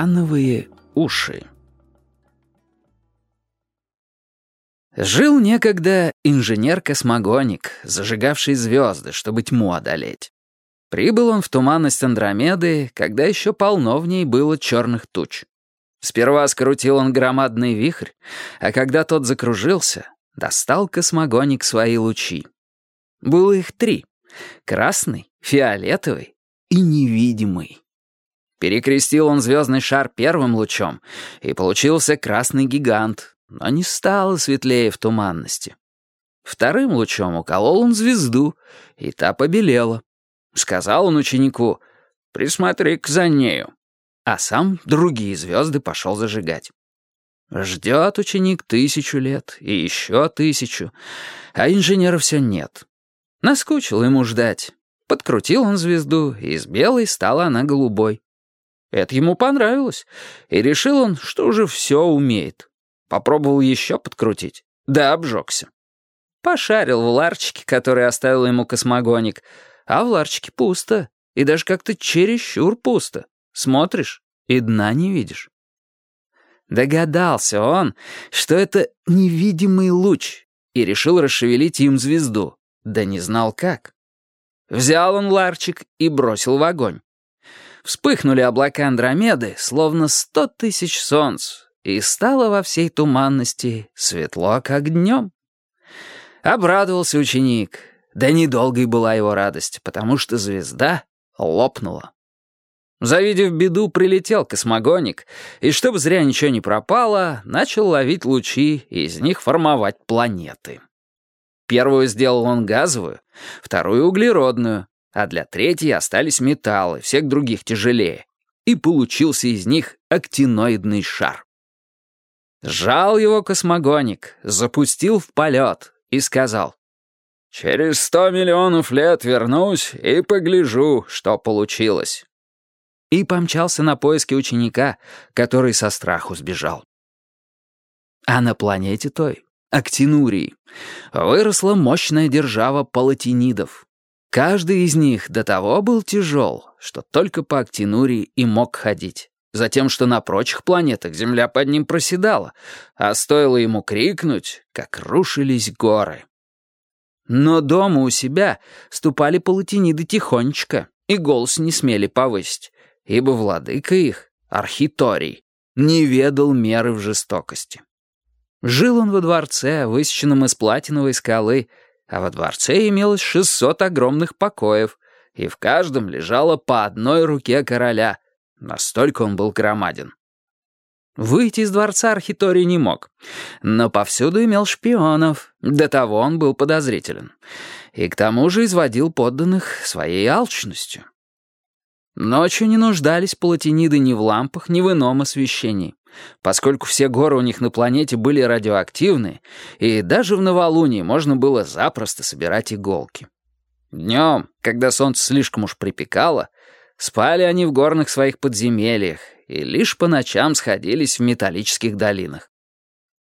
Урановые уши. Жил некогда инженер-космогоник, зажигавший звезды, чтобы тьму одолеть. Прибыл он в туманность Андромеды, когда еще полно в ней было черных туч. Сперва скрутил он громадный вихрь, а когда тот закружился, достал космогоник свои лучи. Было их три — красный, фиолетовый и невидимый. Перекрестил он звездный шар первым лучом, и получился красный гигант, но не стало светлее в туманности. Вторым лучом уколол он звезду, и та побелела. Сказал он ученику, «Присмотри-ка за нею». А сам другие звезды пошел зажигать. Ждет ученик тысячу лет и еще тысячу, а инженера все нет. Наскучил ему ждать. Подкрутил он звезду, и из белой стала она голубой. Это ему понравилось, и решил он, что уже все умеет. Попробовал еще подкрутить, да обжегся. Пошарил в ларчике, который оставил ему космогоник, а в ларчике пусто, и даже как-то чересчур пусто. Смотришь, и дна не видишь. Догадался он, что это невидимый луч, и решил расшевелить им звезду, да не знал как. Взял он ларчик и бросил в огонь. Вспыхнули облака Андромеды, словно сто тысяч солнц, и стало во всей туманности светло, как днем. Обрадовался ученик, да недолгой была его радость, потому что звезда лопнула. Завидев беду, прилетел космогоник, и чтобы зря ничего не пропало, начал ловить лучи и из них формовать планеты. Первую сделал он газовую, вторую — углеродную, а для третьей остались металлы, всех других тяжелее. И получился из них актиноидный шар. Сжал его космогоник, запустил в полет и сказал, «Через сто миллионов лет вернусь и погляжу, что получилось». И помчался на поиски ученика, который со страху сбежал. А на планете той, Актинурии, выросла мощная держава палатинидов, Каждый из них до того был тяжел, что только по Актинурии и мог ходить. Затем, что на прочих планетах Земля под ним проседала, а стоило ему крикнуть, как рушились горы. Но дома у себя ступали палатиниды тихонечко и голос не смели повысить, ибо владыка их, Архиторий, не ведал меры в жестокости. Жил он во дворце, высеченном из платиновой скалы, а во дворце имелось 600 огромных покоев, и в каждом лежало по одной руке короля. Настолько он был громаден. Выйти из дворца Архиторий не мог, но повсюду имел шпионов, до того он был подозрителен, и к тому же изводил подданных своей алчностью. Ночью не нуждались палатиниды ни в лампах, ни в ином освещении поскольку все горы у них на планете были радиоактивны, и даже в новолунии можно было запросто собирать иголки. Днем, когда солнце слишком уж припекало, спали они в горных своих подземельях и лишь по ночам сходились в металлических долинах.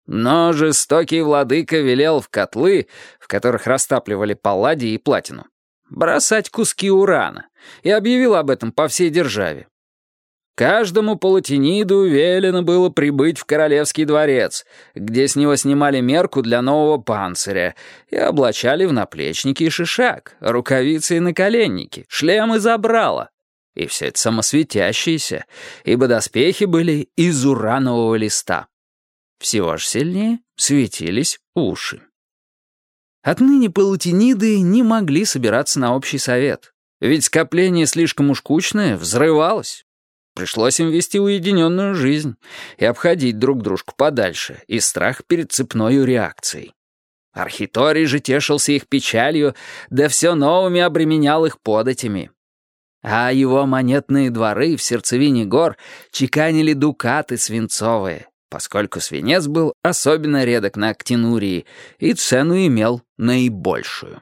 Но жестокий владыка велел в котлы, в которых растапливали палладий и платину, бросать куски урана и объявил об этом по всей державе. Каждому палатиниду велено было прибыть в королевский дворец, где с него снимали мерку для нового панциря и облачали в наплечники и шишак, рукавицы и наколенники, шлемы забрала. И все это самосветящееся, ибо доспехи были из уранового листа. Всего ж сильнее светились уши. Отныне палатиниды не могли собираться на общий совет, ведь скопление слишком уж кучное взрывалось. Пришлось им вести уединенную жизнь и обходить друг дружку подальше из страха перед цепной реакцией. Архиторий же тешился их печалью, да все новыми обременял их податями. А его монетные дворы в сердцевине гор чеканили дукаты свинцовые, поскольку свинец был особенно редок на Актинурии и цену имел наибольшую.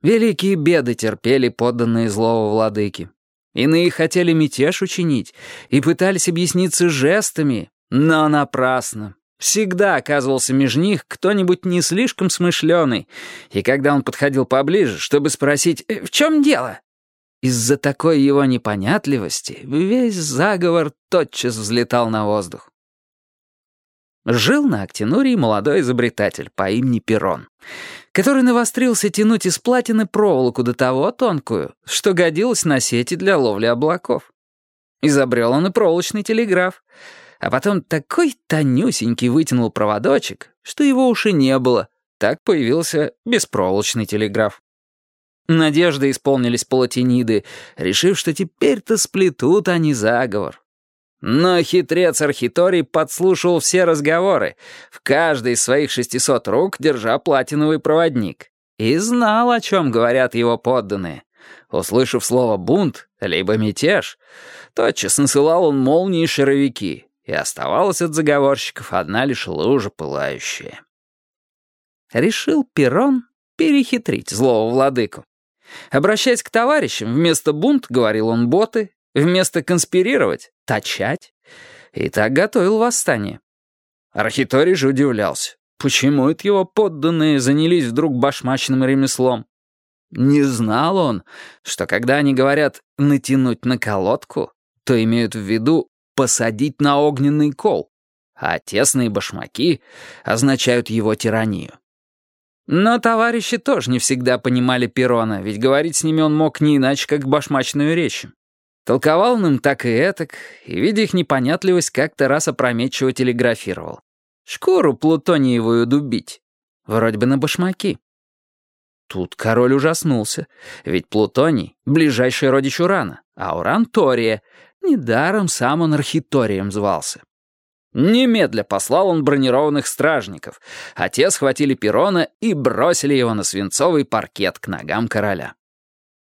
Великие беды терпели подданные злого владыки. Иные хотели мятеж учинить и пытались объясниться жестами, но напрасно. Всегда оказывался между них кто-нибудь не слишком смышленый, и когда он подходил поближе, чтобы спросить «Э, «В чем дело?», из-за такой его непонятливости весь заговор тотчас взлетал на воздух. Жил на Актинурии молодой изобретатель по имени Перрон, который навострился тянуть из платины проволоку до того тонкую, что годилась на сети для ловли облаков. Изобрел он и проволочный телеграф, а потом такой тонюсенький вытянул проводочек, что его уши не было, так появился беспроволочный телеграф. Надежды исполнились полотениды, решив, что теперь-то сплетут они заговор. Но хитрец Архиторий подслушивал все разговоры, в каждой из своих шестисот рук держа платиновый проводник. И знал, о чем говорят его подданные. Услышав слово «бунт» либо «мятеж», тотчас насылал он молнии и шаровики, и оставалась от заговорщиков одна лишь лужа пылающая. Решил Перрон перехитрить злого владыку. Обращаясь к товарищам, вместо «бунт» говорил он «боты», вместо «конспирировать» — «точать». И так готовил восстание. Архиторий же удивлялся. Почему это его подданные занялись вдруг башмачным ремеслом? Не знал он, что когда они говорят «натянуть на колодку», то имеют в виду «посадить на огненный кол», а тесные башмаки означают его тиранию. Но товарищи тоже не всегда понимали Перона, ведь говорить с ними он мог не иначе, как башмачную речь. Толковал он им так и этак, и, видя их непонятливость, как-то раз опрометчиво телеграфировал. «Шкуру плутониевую дубить. Вроде бы на башмаки». Тут король ужаснулся, ведь Плутоний — ближайший родич Урана, а Уран — Тория. Недаром сам он архиторием звался. Немедля послал он бронированных стражников, а те схватили Перона и бросили его на свинцовый паркет к ногам короля.